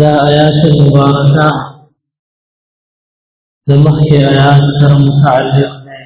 دا آیات مبارکه د مخکې آیات سره متعلق دی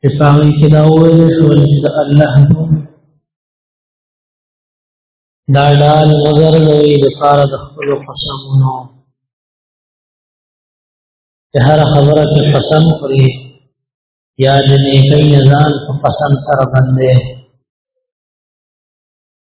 چې په هغې کې دا وویل شول چې د الله نوم دا ډال نظر لري لپاره د خپلو قسمونو چې هره خبره کې قسم خوري یا د نیکۍ نه ځان په قسم سره بندې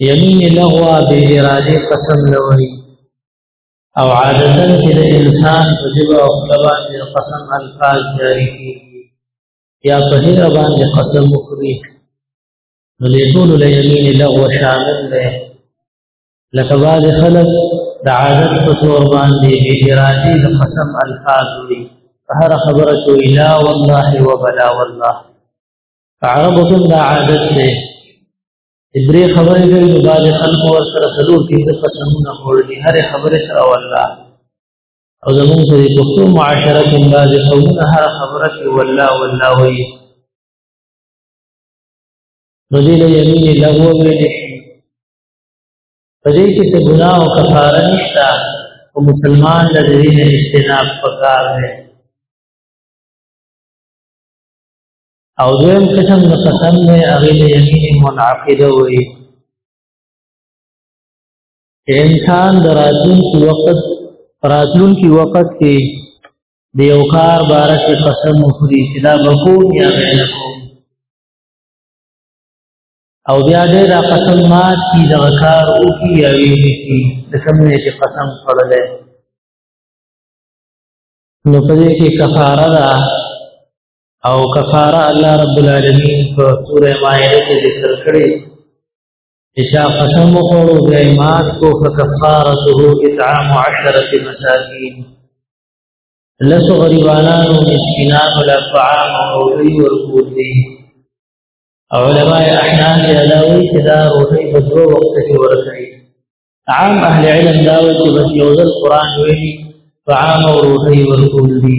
یمین لغوا به اراده قسم نه وای او عادتا چې د انسان په جبه او خلبان د قسم الفاظ جاری کیږي یا په هر باندې قسم وکړي نو دې ټول له یمین لغوا شامل ده لکه بعض خلک د عادت په تور باندې به اراده د قسم الفاظ وي هر خبره کوي لا والله وبلا والله عربو کوم دا عادت دی درې خبرې کوي نو باندې خلکو ور سره سلور کې د قسمونه خورلي هر خبره سره والله او زمون سره پښتو معاشره کې بعض قومونه هر خبره کې والله والله وي نو دې له یمینه لغوه ویل شي په دې کې څه ګناه او کفاره نشته او مسلمان د دې نه اجتناب پکار دی او دویم قسم د قسم نه هغه د یمین منعقد وي انسان دراتون کی وخت راتلون کی وخت کې د یو کار باره کې قسم وخوري چې دا بکوم یا نه کوم او بیا دې دا قسم مات کی دا کار او کی یا وی کی د سمې چې قسم خړل نو په دې کې کفاره ده او کفاره الله رب العالمین په سوره مائده کې ذکر کړی اچا قسم وخورو غیمات کو فکفارته اطعام عشرة مساکین لسو غریبانانو مسکنانو لفعام او روحی ورکول دی علماء احنان علاوی چې دا روحی په دوه وخت کې ورکړي عام اهل علم دا وایي چې بس یو ځل قران ویلي فعام او روحی ورکول دی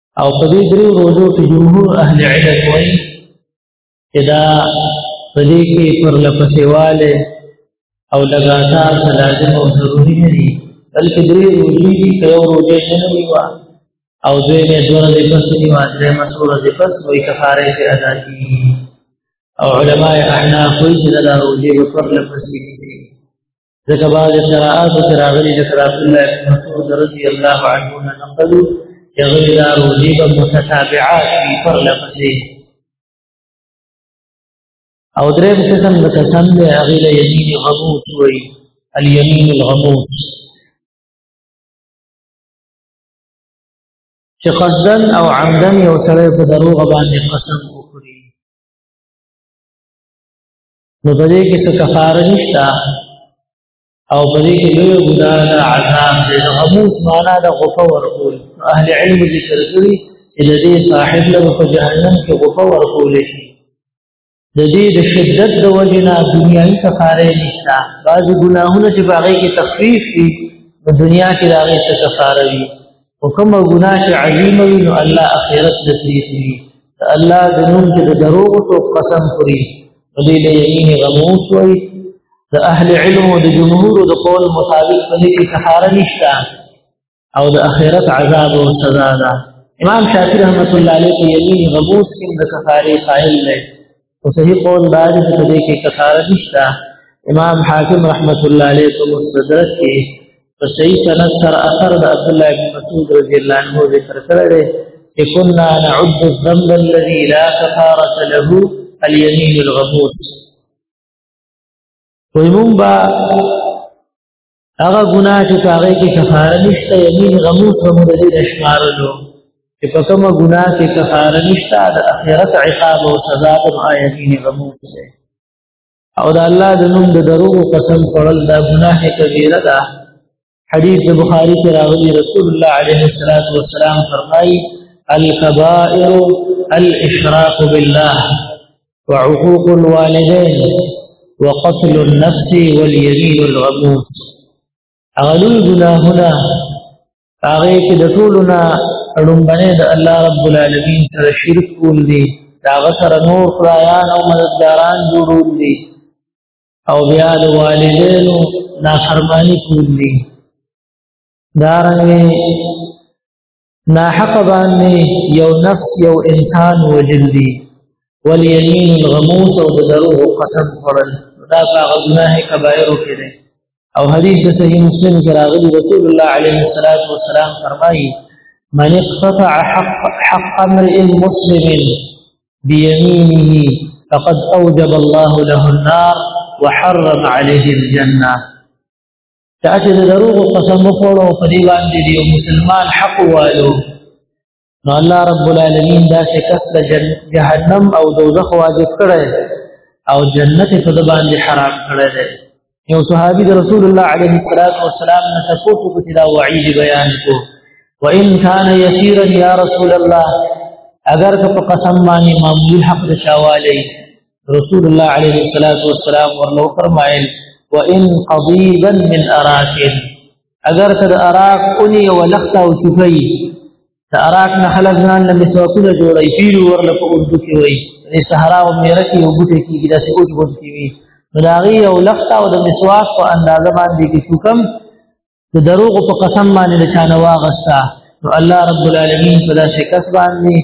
او په دې درې ورځو کې جمهور اهل علم وایي چې دا په دې کې پر لپسېواله او لګاتار لازم او ضروري نه دي بلکې درې ورځې دي که یو ورځې نه وي وا او دوی نه دوه ورځې پس دي وا درې مسور ورځې پس وي کفاره کې ادا کیږي او علماء احناف وایي چې دا ورځې پر لپسې دي ځکه بعض شرائط کې راغلي چې رسول الله مسعود رضی الله عنه نه نقل یغه دا روزي په متتابعات کې پر لپسې او درې قسم د قسم له هغه له یمین غموت وي الیمین الغموت چې قصدن او عمدن یو سره په دروغ باندې قسم نو په دې کې څه کفاره نشته او په دې کې لوی ګناه ده عذاب دی د غموس معنا د غفه ورکول اهل علم ذکر کوي چې د دې صاحب له په جهنم کې غفه ورکول شي د دې د شدت د وجنا دنیاي کفاره نشته بعض ګناهونه چې باغې کې تخفیف وي په دنیا کې راغې څه کفاره وي وکم ګناه چې عظیم وي نو الله اخرت د پریږي الله د نوم کې د دروغ او قسم خوري ولې له یمین غموس وي د اهل علم او د جمهور د قول مطابق په دې کې کفاره نشته او د اخرت عذاب او سزا ده امام شافعي رحمت الله علیه په یمین غموس کې د کفاره قائل دی او صحیح قول دا دی چې په دې کې کفاره نشته امام حاکم رحمت الله علیه په مستدرک کې په صحیح سند سره اثر د عبد الله بن مسعود رضی الله عنه ذکر کړی دی چې كنا نعد الذنب الذي لا كفاره له اليمين الغموس ويمون با هغه ګناه چې هغه کې کفاره نشته یمین غموس هم د دې شمارلو چې په کومه ګناه کې کفاره نشته د اخرت عقاب او سزا د آیتین غموس ده او د الله د نوم د درو قسم کول دا ګناه کبیره ده حدیث د بخاری کې راغلی رسول الله علیه الصلاۃ والسلام فرمایي الکبائر الاشراق بالله وعقوق الوالدين وقتل النفس واليمين الغموس اغلو گناهنا هغه کې د ټولو نه اړمبنه د الله رب العالمین سره شرک کول دي دا سره نور خدایان او مددګاران جوړول دي او بیا د والدینو نافرمانی کول دي دارنګ نا حق باندې یو نفس یو انسان وجل دی والیمین الغموس او د دروغ قسم خورل دا هغه ګناه کبایر کې دی او حدیث د صحیح مسلم کې راغلی رسول الله علیه الصلاۃ والسلام فرمایي من اقتطع حق حق امر مسلم بيمينه فقد اوجب الله له النار وحرم عليه الجنه چا چې د دروغ قسم وخوړو په دې باندې یو مسلمان حق والو نو الله رب العالمین دا چې کس د جهنم او دوزخ واجب کړي او جنت په د باندې حرام کړي دي یو صحابي د رسول الله علیه الصلاۃ والسلام نه تاسو کو چې دا وعید بیان کو وان کان یسیرا یا رسول الله اگر که په قسم باندې معمول حق د شاوالی رسول الله عليه الصلاة والسلام ورنو فرمائل وَإِن قَضِيبًا مِنْ أَرَاكٍ اگر تد اراک اونی و لختا و چکی تا اراک نخلق زنان لمی سوکولا جوڑای پیلو ورلا پا اردو کی وی یعنی سحرا و میرکی و بوٹے کی گدا سی اوچ بود کی وی مداغی و لختا و دا مسواک پا اندازه باندی کی چکم دا دروغ پا قسم مانی لچانواغستا نو الله رب العالمین پدا شکست باندی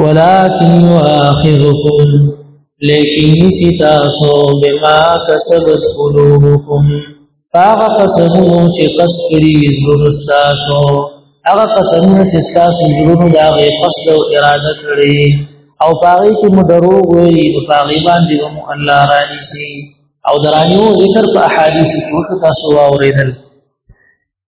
ولكن يؤاخذكم لیکن نسی تاسو بما کسبت قلوبكم هغه قسمونو چې قصد کړی وي زړونو تاسو هغه قسمونه چې تاسو زړونو دا غي قصد او اراده کړی او پاغي کې مو دروغ وي نو پاغي باندې مو الله رانی سي او درانیو ذکر په احادیث کې تاسو واوریدل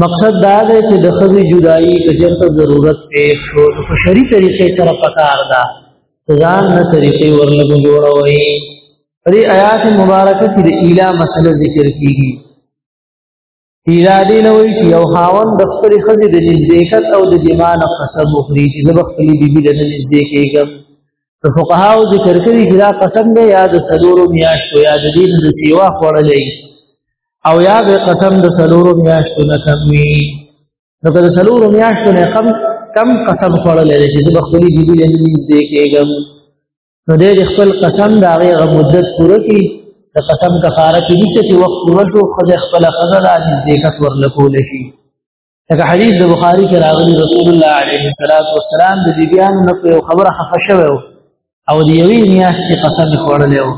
مقصد دا دی چې د خزي جدائی کجرته ضرورت پیښ شو په شری طریقې سره پکار ده ځان نه طریقې ورلګ جوړوي پرې آیات مبارکه کې د اله مسله ذکر کیږي اله دې نه وایي چې یو خاون د خپل خزي د نزدېکت او د جمال قسم وخوري چې زه خپل بیبي د نزدې کېږم په فقهاو ذکر کړي چې دا قسم دی یا د سلورو میاشتو یا د دین د سیوا خوړلې او یا به قسم د سلورو میاشتو نه کم وي نو که د سلورو میاشتو نه کم کم قسم خوړل دی چې زه خپل جیبی له نږدې کېږم نو دې خپل قسم دا غي مدت پوره کړي د قسم کفاره کې نشته چې وخت پوره شو خدای خپل خزر عاجز دې کس ورلکول شي لکه حدیث د بخاری کې راغلی رسول الله علیه الصلاۃ والسلام د دې بیان نه په خبره خفه شوی او د یوې میاشتې قسم خوړلی و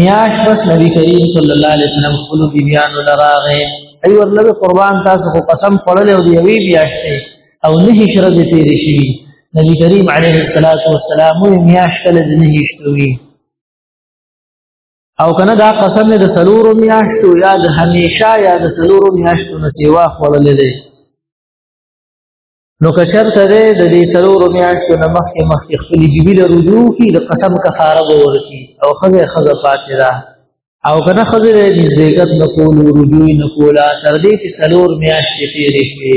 میاش بس نبی کریم صلی الله علیه وسلم خپل بیان لراغه ای ورله قربان تاسو خو قسم خوړلی او د یوې میاشتې او نه هجرت دې تیر شي نبی کریم علیه الصلاۃ والسلام میاش کله نه هیشتوي او کنه دا قسم د سلور میاشتو یا د همیشه یا د سلور میاشتو نه سیوا خورل دي نو کشر ته د دې سلور میاشتو نه مخکې مخکې خپل جبیل رجوع کی د قسم کفاره ورکی او خزه خزه پاتې ده او کنه خزه د زیګت نقول رجوع نقولا تر دې چې سلور میاشتې تیرې شي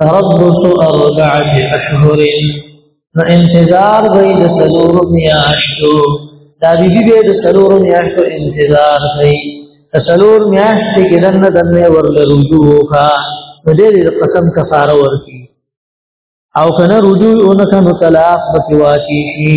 تربص اربعه اشهر نو انتظار به د سلور میاشتو دا بیبي به د سلور میاشتو انتظار کوي د سلور میاشتې کې دنه دنه ورل رجوع وکا نو دې د قسم کفاره ورکي او کنه رجوع اونکه نو طلاق بکواتی شي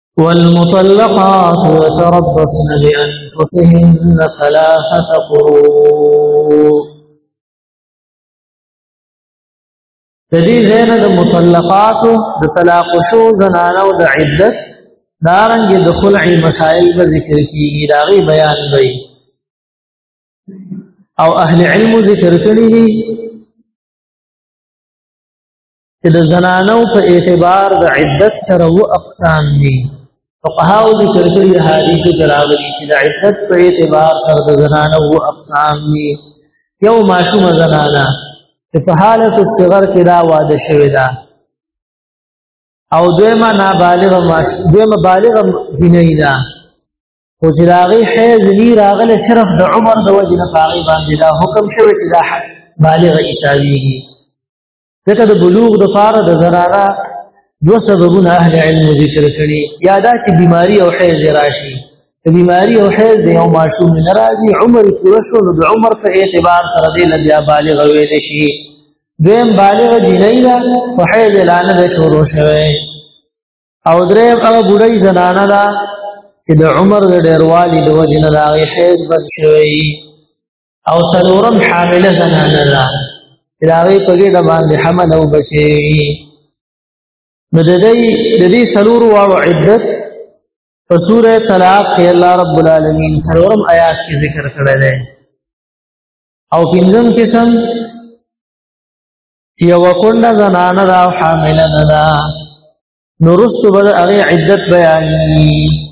والمطلقات يتربصن بأنفسهن ثلاثة قروء د دې زینه د مطلقاتو د طلاق شو زنانو د عدت دارنګ د خلع مسائل به ذکر کیږي دا غي بیان دی او اهل علم ذکر کړی دي چې د زنانو په اعتبار د عدت سره و اقسام دي فقهاو ذکر کړی حدیث دراغلی چې د عدت په اعتبار سره د زنانو و اقسام دي یو ماشوم زنانا چې په حالت صغر کې دا واده شوی دا او دویمه نابالغ ماشوم دویمه بالغ جنۍ ده خو چې د هغې حیض نی راغلی صرف د عمر د وجې نه په هغې باندې دا حکم شوی چې دا بالغه حسابېږي ځکه د بلوغ د فاره د زراره دو سببونه اهل علم ذکر کړي یا دا چې بیماری او حیض راشي د بیماری او حیض د یو ماشوم نه راځي عمر پوره شو نو د عمر په اعتبار سره دی لږه بالغ ویل شي دویم بالغ جنۍ ده په حیض اعلان ده شروع شوه او دریم هغه بډای زنانه ده چې د عمر د ډیروالي د وجې نه راغی حیض بد شوی او سلورم حامل زنان دا داغی پگی دا باندې حمل او بچی نو د دې د دې سلور واو عدت په سوره طلاق کې الله رب العالمین سلورم آیات کې ذکر کړی دی او پنځم قسم یو کونډه زنانه دا حامل نه ده نورست بل هغه عدت بیانې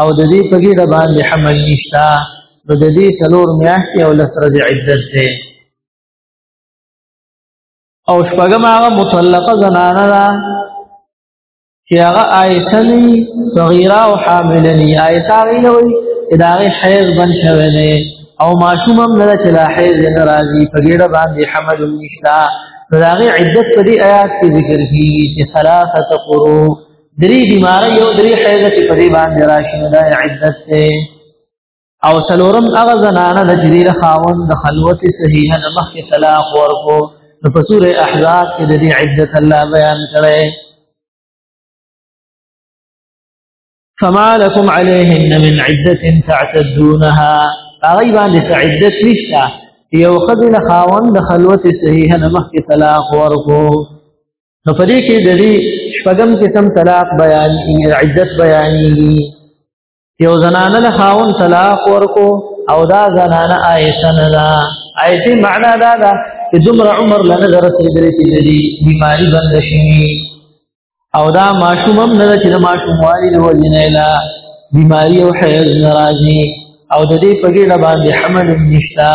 او د دې په ګډه باندې حمل نشتا نو د دې څلور میاشتې او لس ورځې عدت ده او شپږم هغه مطلقه زنانه ده چې هغه عائشه نه صغیره او حامل نه عائشه غیله وي ادارې حیض بن شوه نه او معصوم هم نه چې لا حیض نه راځي په ګډه باندې حمل نشتا نو هغه عدت په دې آیات کې ذکر کیږي چې ثلاثه قرو درې بیماری او درې حیض چې په دې باندې راشي دا عدت ده او سلورم هغه زنانه د جری د خاوند د خلوت صحیح نه مخکې طلاق ورکو نو په سوره احزاب کې د دې عدت الله بیان کړي فما لكم عليهن من عدة تعتدونها هغه باندې عدت نشته یو خدای خاوند د خلوت صحیح نه مخکې طلاق ورکو نو په دې کې د دې شپږم قسم طلاق بیان عدت بیانېږي یو زنانه له خاون طلاق ورکو او دا زنانه عائشه نه ده عائشه معنا دا ده چې دومره عمر لنه درسېدلې چې د دې بیماری بند شي او دا ماشوم هم نه چې د ماشوم والی د وجنه لا بیماری او حیض ناراضي او د دې په ګډه باندې حمل نشتا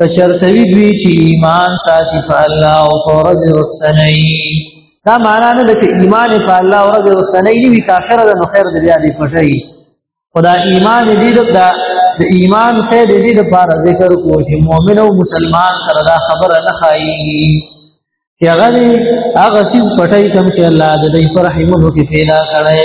کچرتوی دوی چې ایمان ساتي په الله او په ورځ وروستنۍ دا معنا نه ده چې ایمان په الله او ورځ وروستنۍ نه وي کافر ده نو خیر دې بیا دې پټي خدا ایمان دې دا د ایمان ته دې د پاره ذکر کو چې مؤمن او مسلمان سره دا خبره نه خایي چې هغه هغه سیس پټي کوم چې الله دې پر رحمونو کې پیدا کړي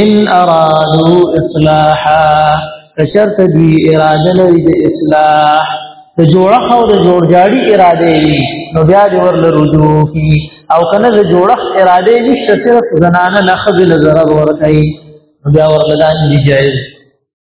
ان ارادو اصلاحا کشرت دی اراده لري د اصلاح ته جوړه او د جوړ جاړي اراده وي نو بیا دې ورل رجوع کی او کنه د جوړه اراده نشته صرف زنانه نه خذل ضرر ورکړي بیا ورل دان دی جائز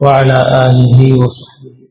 وعلى اله وصحبه